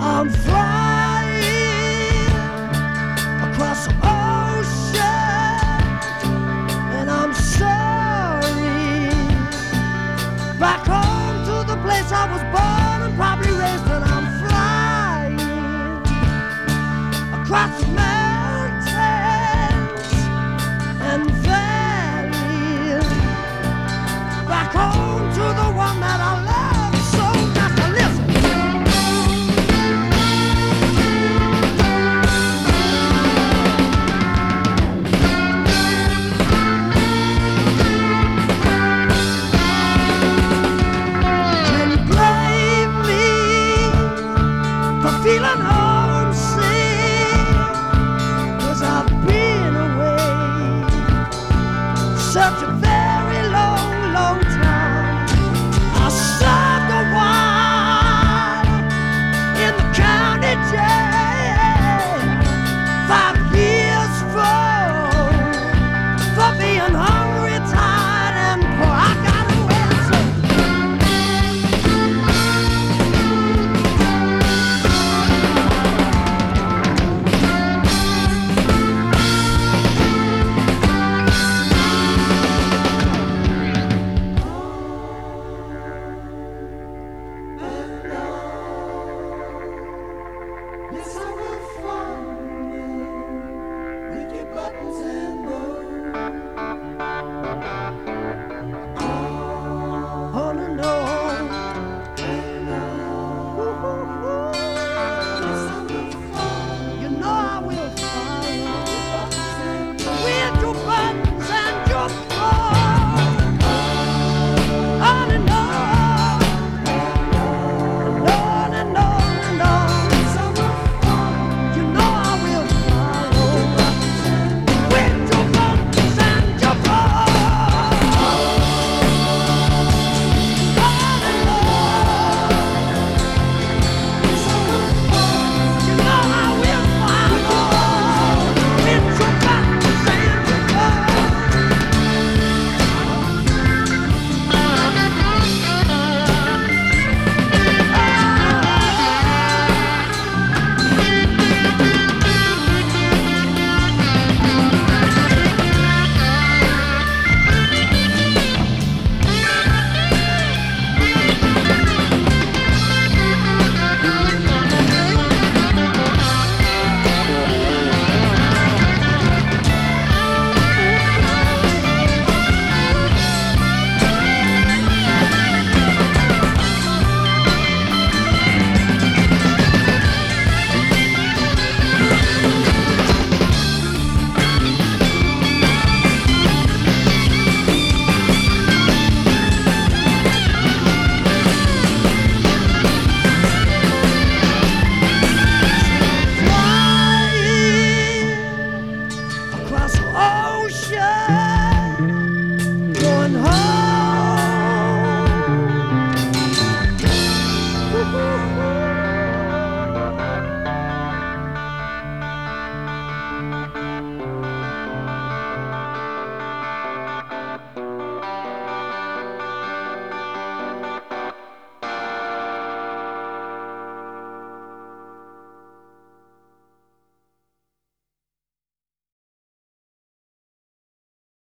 I'm flying.